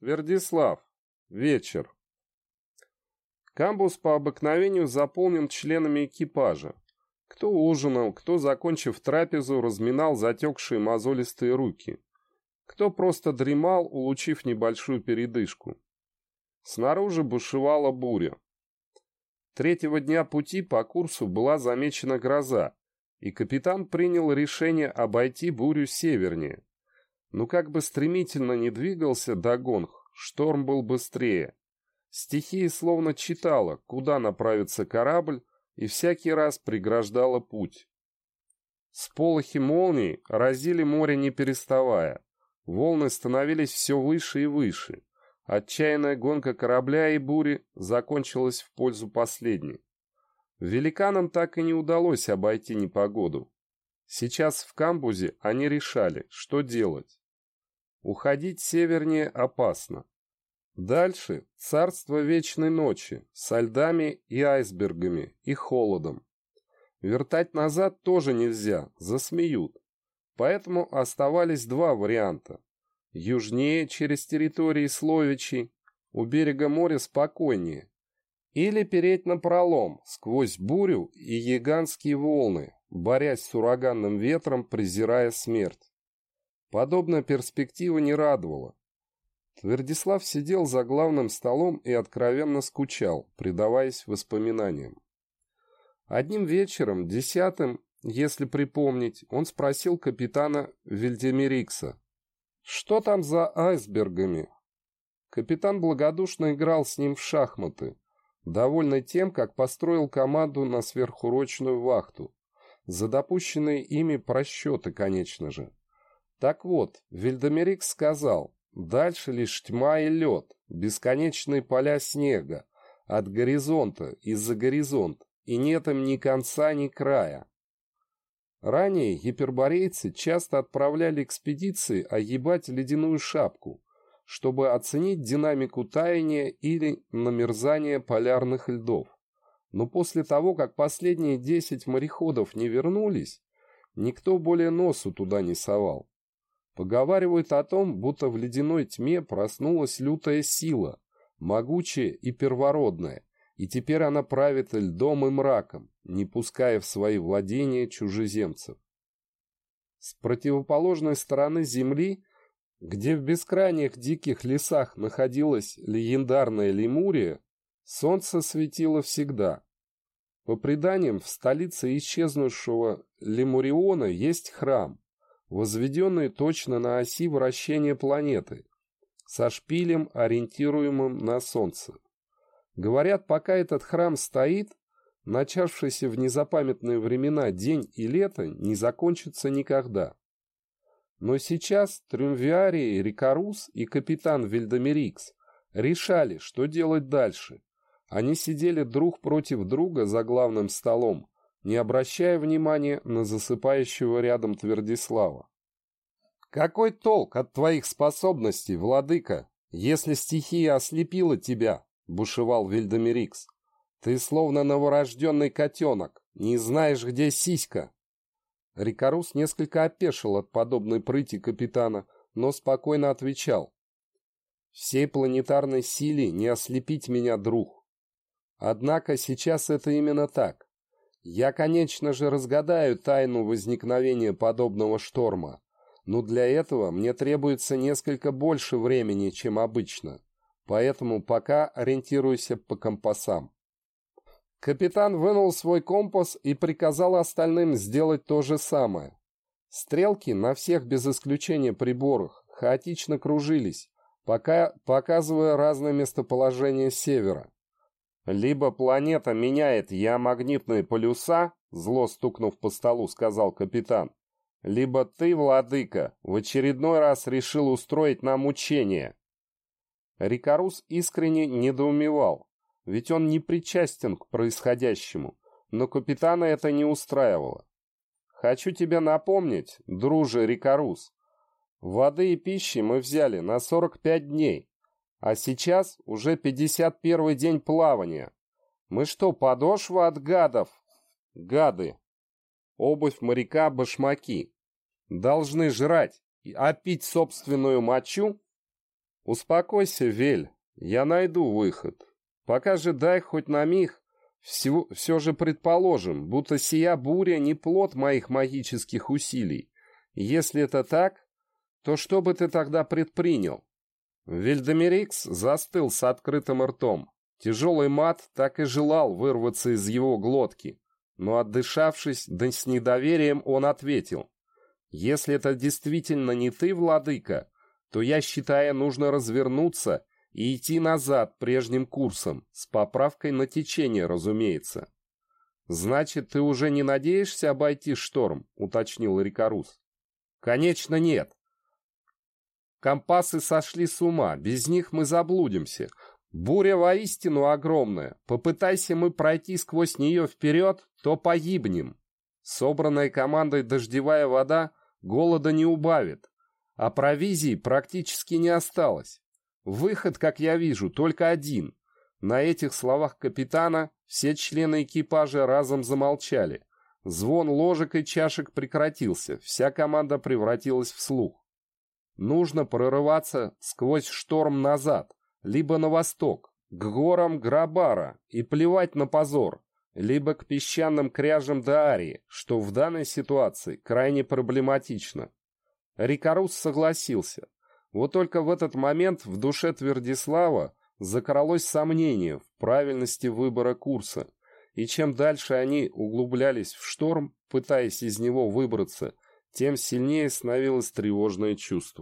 Твердислав. Вечер. Камбус по обыкновению заполнен членами экипажа. Кто ужинал, кто, закончив трапезу, разминал затекшие мозолистые руки. Кто просто дремал, улучив небольшую передышку. Снаружи бушевала буря. Третьего дня пути по курсу была замечена гроза, и капитан принял решение обойти бурю севернее. Но как бы стремительно не двигался Дагонг, шторм был быстрее. Стихия словно читала, куда направится корабль, и всякий раз преграждала путь. Сполохи молний разили море не переставая. Волны становились все выше и выше. Отчаянная гонка корабля и бури закончилась в пользу последней. Великанам так и не удалось обойти непогоду. Сейчас в камбузе они решали, что делать. Уходить севернее опасно. Дальше царство вечной ночи со льдами и айсбергами и холодом. Вертать назад тоже нельзя, засмеют. Поэтому оставались два варианта. Южнее, через территории Словичей, у берега моря спокойнее. Или переть на пролом, сквозь бурю и гигантские волны, борясь с ураганным ветром, презирая смерть. Подобная перспектива не радовала. Твердислав сидел за главным столом и откровенно скучал, предаваясь воспоминаниям. Одним вечером, десятым, если припомнить, он спросил капитана Вильдемирикса, «Что там за айсбергами?» Капитан благодушно играл с ним в шахматы, довольный тем, как построил команду на сверхурочную вахту, за допущенные ими просчеты, конечно же. Так вот, Вильдемирикс сказал, Дальше лишь тьма и лед, бесконечные поля снега, от горизонта и за горизонт, и нет им ни конца, ни края. Ранее гиперборейцы часто отправляли экспедиции огибать ледяную шапку, чтобы оценить динамику таяния или намерзания полярных льдов. Но после того, как последние десять мореходов не вернулись, никто более носу туда не совал. Поговаривают о том, будто в ледяной тьме проснулась лютая сила, могучая и первородная, и теперь она правит льдом и мраком, не пуская в свои владения чужеземцев. С противоположной стороны земли, где в бескрайних диких лесах находилась легендарная Лемурия, солнце светило всегда. По преданиям, в столице исчезнувшего Лемуриона есть храм, возведенный точно на оси вращения планеты, со шпилем, ориентируемым на Солнце. Говорят, пока этот храм стоит, начавшийся в незапамятные времена день и лето не закончится никогда. Но сейчас Трюмвиарий Рикарус и капитан Вильдемирикс решали, что делать дальше. Они сидели друг против друга за главным столом, не обращая внимания на засыпающего рядом Твердислава. «Какой толк от твоих способностей, владыка, если стихия ослепила тебя?» — бушевал Вильдемирикс. «Ты словно новорожденный котенок, не знаешь, где сиська». Рикарус несколько опешил от подобной прыти капитана, но спокойно отвечал. «Всей планетарной силе не ослепить меня, друг. Однако сейчас это именно так. Я, конечно же, разгадаю тайну возникновения подобного шторма, но для этого мне требуется несколько больше времени, чем обычно, поэтому пока ориентируйся по компасам. Капитан вынул свой компас и приказал остальным сделать то же самое. Стрелки на всех без исключения приборах хаотично кружились, пока показывая разное местоположение севера. «Либо планета меняет я-магнитные полюса», зло стукнув по столу, сказал капитан, «либо ты, владыка, в очередной раз решил устроить нам учение». Рикарус искренне недоумевал, ведь он не причастен к происходящему, но капитана это не устраивало. «Хочу тебе напомнить, друже Рикарус, воды и пищи мы взяли на 45 дней, а сейчас уже 51 день плавания. Мы что, подошва от гадов? Гады. Обувь моряка – башмаки. Должны жрать, а пить собственную мочу? Успокойся, Вель, я найду выход. Пока же дай хоть на миг, все, все же предположим, будто сия буря не плод моих магических усилий. Если это так, то что бы ты тогда предпринял? Вильдемирикс застыл с открытым ртом. Тяжелый мат так и желал вырваться из его глотки, но отдышавшись, да с недоверием он ответил. «Если это действительно не ты, владыка, то я считаю, нужно развернуться и идти назад прежним курсом, с поправкой на течение, разумеется». «Значит, ты уже не надеешься обойти шторм?» — уточнил Рикарус. «Конечно, нет. Компасы сошли с ума, без них мы заблудимся. Буря воистину огромная. Попытайся мы пройти сквозь нее вперед, то погибнем. Собранная командой дождевая вода голода не убавит, а провизии практически не осталось. Выход, как я вижу, только один. На этих словах капитана все члены экипажа разом замолчали. Звон ложек и чашек прекратился, вся команда превратилась в слух. Нужно прорываться сквозь шторм назад, либо на восток, к горам Грабара и плевать на позор, либо к песчаным кряжам Даарии, что в данной ситуации крайне проблематично. Рикарус согласился. Вот только в этот момент в душе Твердислава закралось сомнение в правильности выбора курса, и чем дальше они углублялись в шторм, пытаясь из него выбраться, тем сильнее становилось тревожное чувство.